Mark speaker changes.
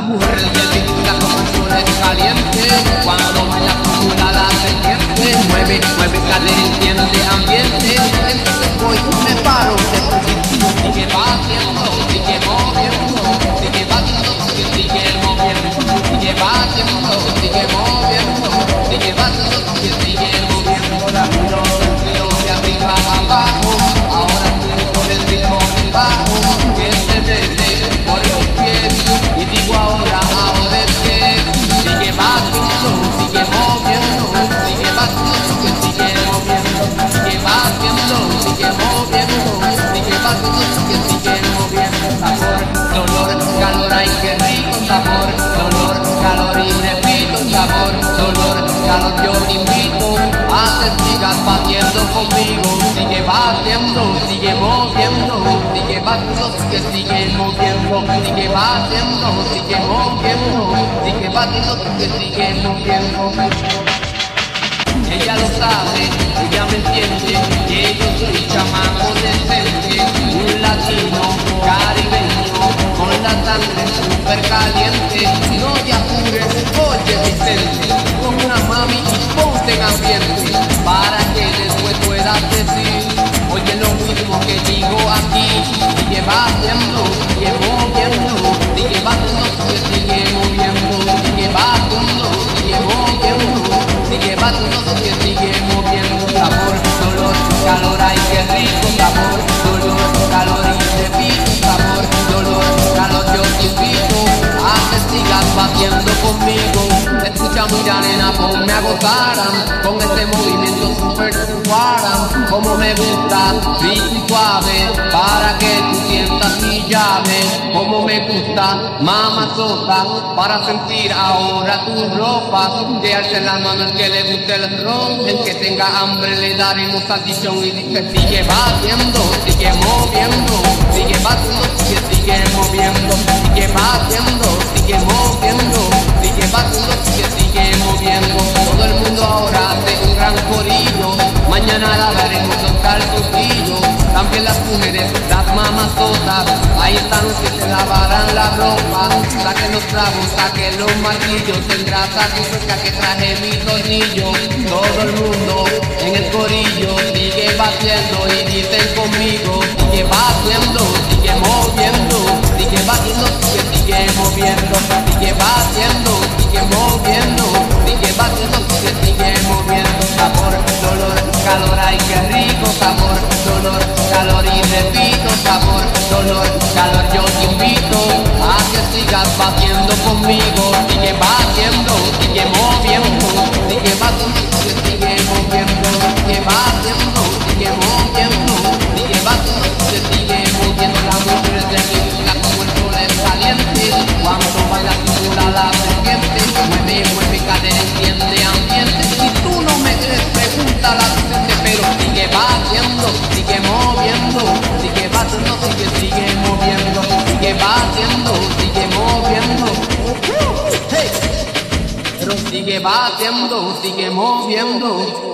Speaker 1: La mujer es linda como el sol es caliente, cuando baila con la pendiente, mueve, mueve cadera de ambiente, entonces voy, me paro, te positivo, y que va haciendo, y que sabor, dolor, calor y repito, sabor, dolor, calor, yo te invito a que sigas batiendo conmigo, sigue batiendo, sigue moviendo, sigue batiendo, que sigue moviendo, sigue batiendo, sigue moviendo, sigue batiendo, que sigue moviendo. Ella lo sabe, ella me entiende, que yo escucha mira nena, ponme a gozar, con este movimiento super suara, como me gusta, y suave, para que tú sientas mi llave, como me gusta, mamazota, para sentir ahora tu ropa, de alce la mano el que le guste el ron, el que tenga hambre le daremos salchichón y dice sigue batiendo, sigue moviendo, veremos los calzoncillos, también las mujeres, las mamazotas, ahí están los que se lavarán la ropa, saquen los tragos, saquen los martillos, tendrás aquí cerca que traje mi tornillo, todo el mundo yo te invito a que sigas batiendo conmigo, sigue batiendo, sigue moviendo, sigue batiendo, sigue, moviendo, sigue batiendo, sigue moviendo, sigue batiendo, sigue, moviendo, la mujer de mi vida como el sol es caliente, cuando baila cintura la serpiente, mueve, mueve cadera, enciende ambiente, si tú no me crees, pregunta la gente, pero sigue batiendo, sigue moviendo, batiendo, sigue moviendo, hey. pero sigue batiendo, sigue moviendo.